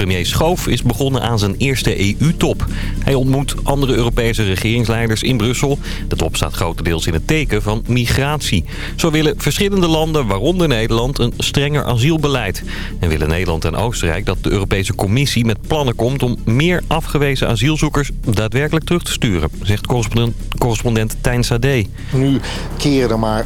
Premier Schoof is begonnen aan zijn eerste EU-top. Hij ontmoet andere Europese regeringsleiders in Brussel. De top staat grotendeels in het teken van migratie. Zo willen verschillende landen, waaronder Nederland, een strenger asielbeleid. En willen Nederland en Oostenrijk dat de Europese Commissie met plannen komt... om meer afgewezen asielzoekers daadwerkelijk terug te sturen, zegt correspondent, correspondent Tijn. Nu keren er maar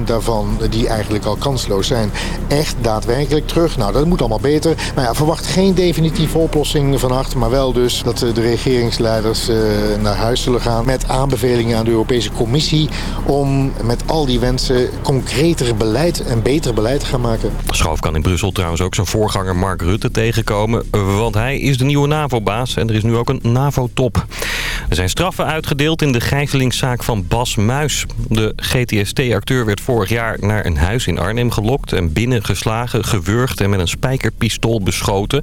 18% daarvan, die eigenlijk al kansloos zijn, echt daadwerkelijk terug. Nou, dat moet allemaal beter. Maar ja, verwacht geen definitieve oplossing vannacht, maar wel dus dat de regeringsleiders eh, naar huis zullen gaan met aanbevelingen aan de Europese Commissie om met al die wensen concreter beleid en beter beleid te gaan maken. Schoof kan in Brussel trouwens ook zijn voorganger Mark Rutte tegenkomen, want hij is de nieuwe NAVO-baas en er is nu ook een NAVO-top. Er zijn straffen uitgedeeld in de gijzelingszaak van Bas Muis. De GTST-acteur werd vorig jaar naar een huis in Arnhem gelokt en binnengeslagen, gewurgd en met een spijkerpistool beschoten.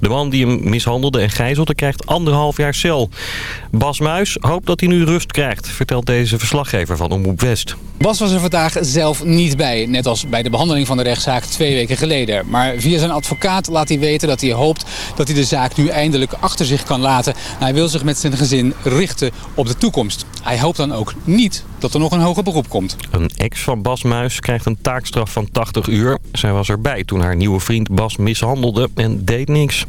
De man die hem mishandelde en gijzelde krijgt anderhalf jaar cel. Bas Muis hoopt dat hij nu rust krijgt, vertelt deze verslaggever van Omroep West. Bas was er vandaag zelf niet bij, net als bij de behandeling van de rechtszaak twee weken geleden. Maar via zijn advocaat laat hij weten dat hij hoopt dat hij de zaak nu eindelijk achter zich kan laten. Hij wil zich met zijn gezin richten op de toekomst. Hij hoopt dan ook niet dat er nog een hoger beroep komt. Een ex van Bas Muis krijgt een taakstraf van 80 uur. Zij was erbij toen haar nieuwe vriend Bas mishandelde en deed niks.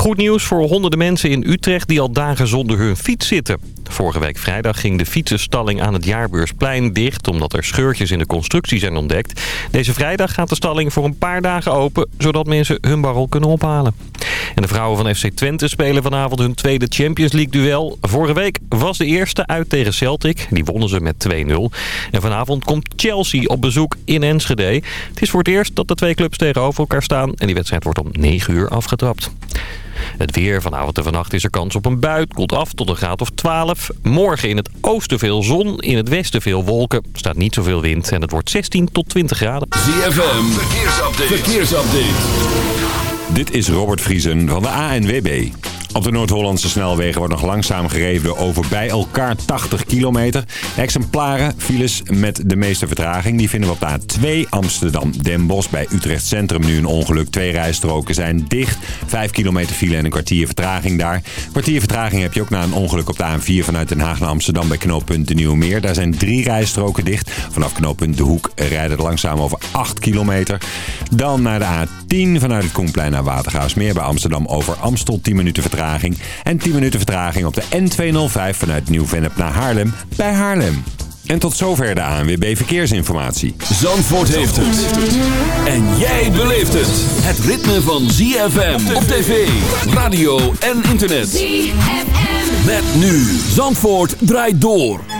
Goed nieuws voor honderden mensen in Utrecht die al dagen zonder hun fiets zitten. Vorige week vrijdag ging de fietsenstalling aan het Jaarbeursplein dicht... omdat er scheurtjes in de constructie zijn ontdekt. Deze vrijdag gaat de stalling voor een paar dagen open... zodat mensen hun barrel kunnen ophalen. En de vrouwen van FC Twente spelen vanavond hun tweede Champions League-duel. Vorige week was de eerste uit tegen Celtic. Die wonnen ze met 2-0. En vanavond komt Chelsea op bezoek in Enschede. Het is voor het eerst dat de twee clubs tegenover elkaar staan... en die wedstrijd wordt om 9 uur afgetrapt. Het weer vanavond en vannacht is er kans op een bui. Het koelt af tot een graad of 12. Morgen in het oosten veel zon, in het westen veel wolken. Er staat niet zoveel wind en het wordt 16 tot 20 graden. ZFM, verkeersupdate. verkeersupdate. Dit is Robert Vriesen van de ANWB. Op de Noord-Hollandse snelwegen wordt nog langzaam gereden over bij elkaar 80 kilometer. Exemplaren, files met de meeste vertraging, die vinden we op de A2 Amsterdam-Den Bosch. Bij Utrecht Centrum nu een ongeluk. Twee rijstroken zijn dicht. 5 kilometer file en een kwartier vertraging daar. Kwartier vertraging heb je ook na een ongeluk op de A4 vanuit Den Haag naar Amsterdam bij knooppunt De Nieuwmeer. Daar zijn drie rijstroken dicht. Vanaf knooppunt De Hoek rijden er langzaam over 8 kilometer. Dan naar de A10 vanuit het Koenplein naar Watergaasmeer bij Amsterdam over Amstel. 10 minuten vertraging en 10 minuten vertraging op de N205 vanuit Nieuw-Vennep naar Haarlem bij Haarlem. En tot zover de ANWB Verkeersinformatie. Zandvoort heeft het. En jij beleeft het. Het ritme van ZFM op tv, radio en internet. ZFM. Met nu. Zandvoort draait door.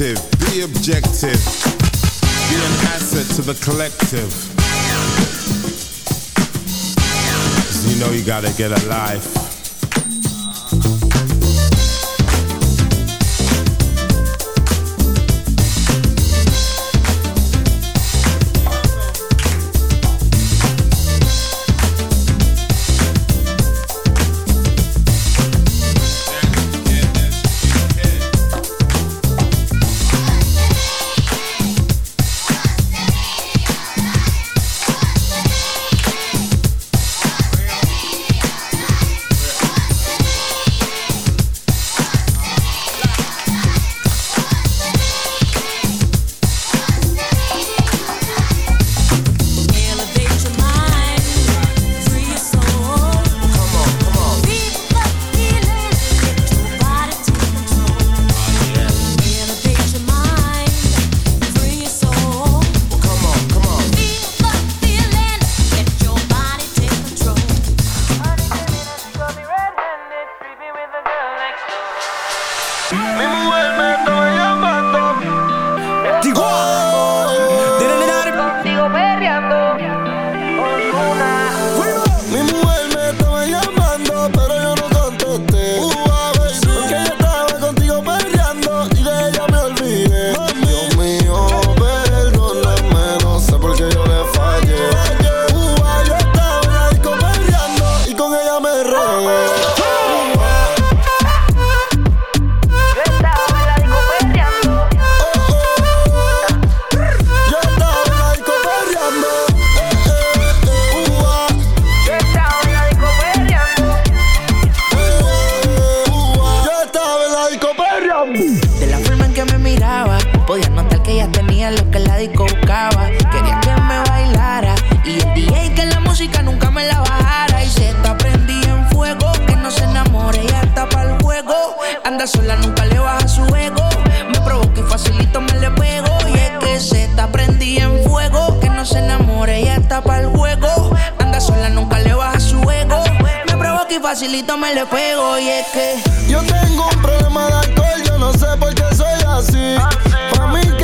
effective, be objective, be an asset to the collective. So you know you gotta get a life. Podías notar que ella tenía lo que la disco buscaba. Quería que me bailara y el DJ que la música nunca me la bajara. Y se está prendida en fuego, que no se enamore y hasta para el juego. Anda sola, nunca le baja su ego. Me provoca y facilito me le pego. Y es que se está prendida en fuego, que no se enamore y hasta para el juego. Anda sola, nunca le baja su ego. Me provoca y facilito me le pego. Y es que yo tengo un problema de alcohol, yo no sé por qué soy así. Mami,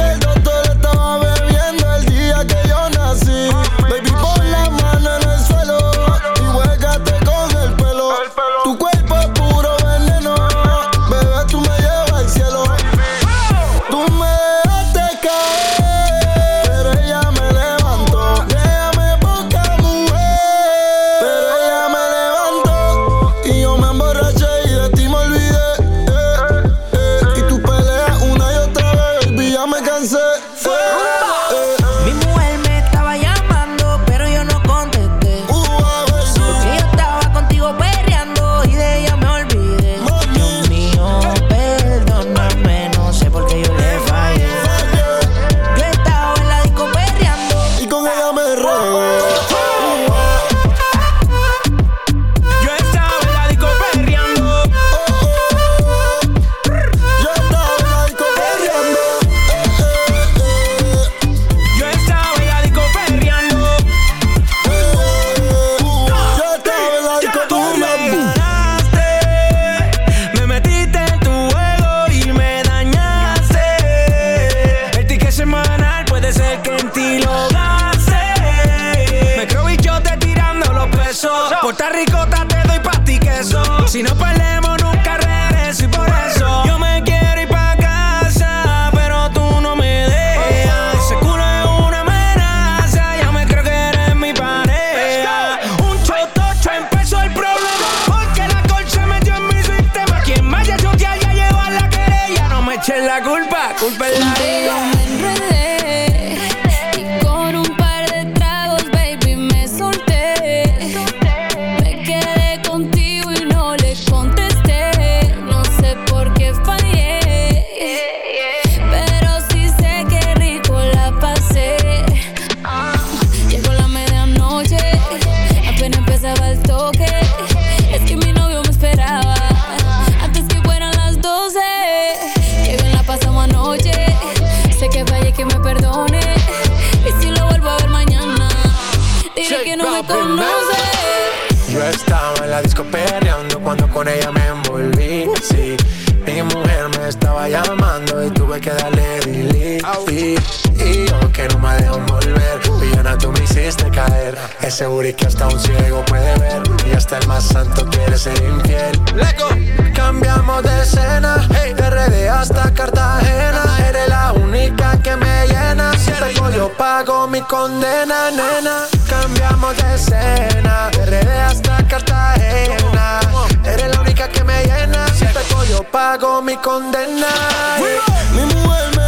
beso. Por ricota te doy pa' ti queso. Si no perdemos, con ella me envolví. Sí, mi mujer me estaba llamando y tuve que darle delete. Y yo que no me dejo volver, villana tú me hiciste caer. Es y que hasta un ciego puede ver y hasta el más santo quiere ser infiel. Lego. Cambiamos de escena, hey, de RD hasta Cartagena. Yo pago mi condena, nena. Cambiamos de escena, RD hasta Cartagena. Eres la única que me llena. Si yo pago mi condena. Mi mujer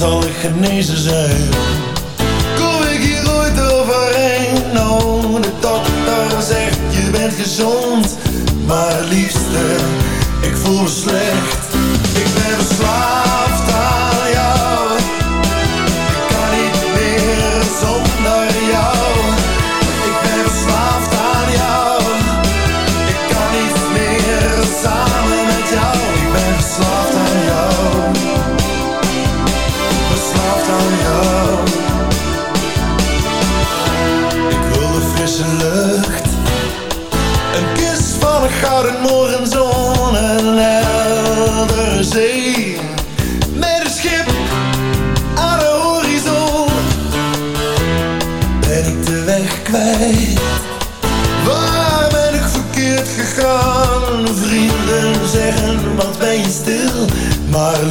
zal ik genezen zijn. Kom ik hier ooit overheen? Nou, de dokter zegt je bent gezond, maar liefste, ik voel me slecht. Ik ben verslaafd My.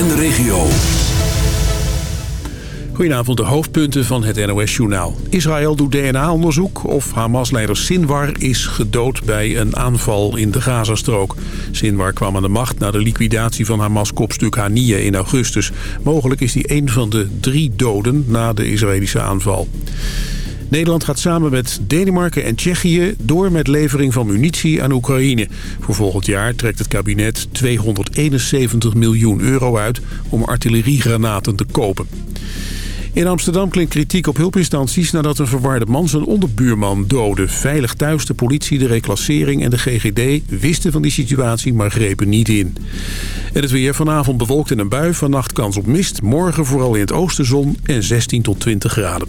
En de regio. Goedenavond, de hoofdpunten van het NOS-journaal. Israël doet DNA-onderzoek of Hamas-leider Sinwar is gedood bij een aanval in de Gazastrook. Sinwar kwam aan de macht na de liquidatie van Hamas-kopstuk Haniyeh in augustus. Mogelijk is hij een van de drie doden na de Israëlische aanval. Nederland gaat samen met Denemarken en Tsjechië door met levering van munitie aan Oekraïne. Voor volgend jaar trekt het kabinet 271 miljoen euro uit om artilleriegranaten te kopen. In Amsterdam klinkt kritiek op hulpinstanties nadat een verwarde man zijn onderbuurman doodde. Veilig thuis, de politie, de reclassering en de GGD wisten van die situatie, maar grepen niet in. En het weer vanavond bewolkt in een bui, vannacht kans op mist. Morgen vooral in het oosten zon en 16 tot 20 graden.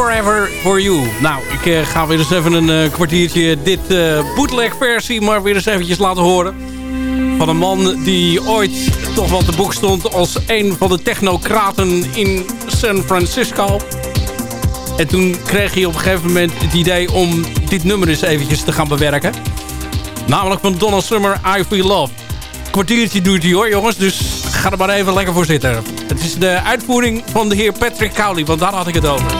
Forever For You. Nou, ik uh, ga weer eens even een uh, kwartiertje dit uh, bootleg versie maar weer eens eventjes laten horen. Van een man die ooit toch wel te boek stond als een van de technocraten in San Francisco. En toen kreeg hij op een gegeven moment het idee om dit nummer eens eventjes te gaan bewerken. Namelijk van Donald Summer, I Feel Love. Kwartiertje doet hij hoor jongens, dus ga er maar even lekker voor zitten. Het is de uitvoering van de heer Patrick Cowley, want daar had ik het over.